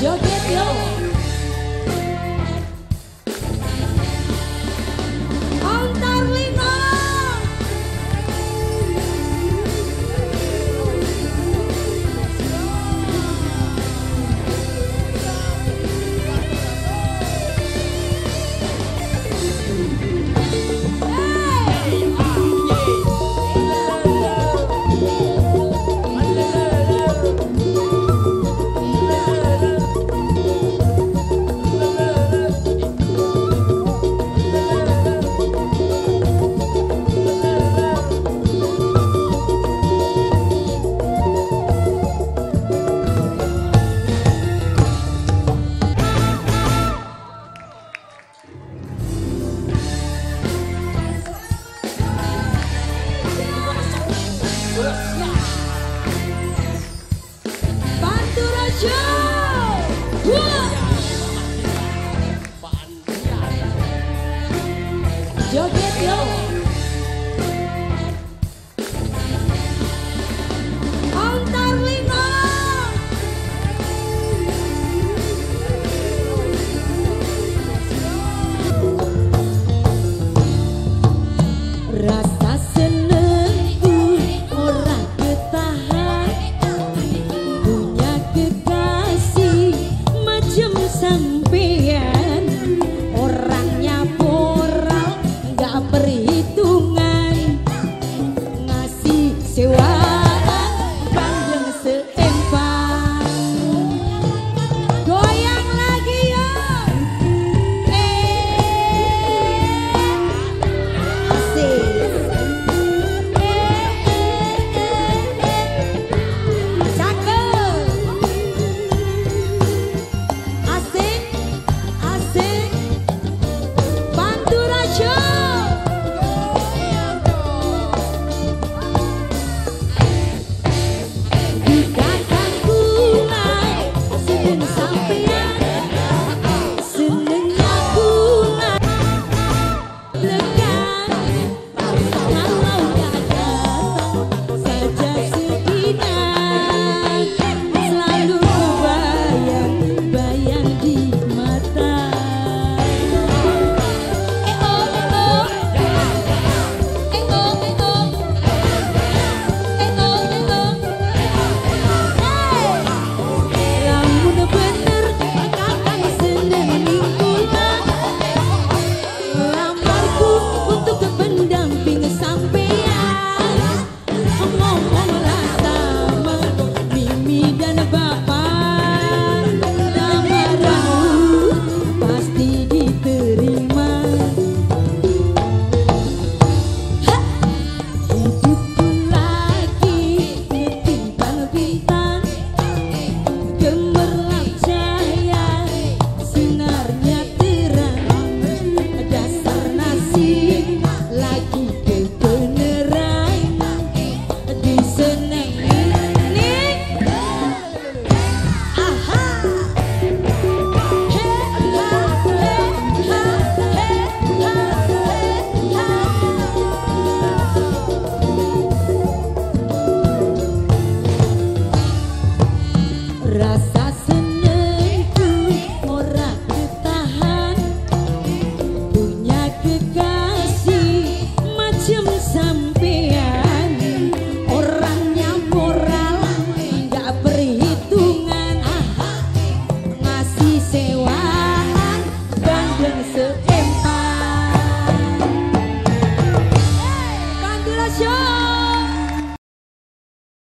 Joget yo in the. to.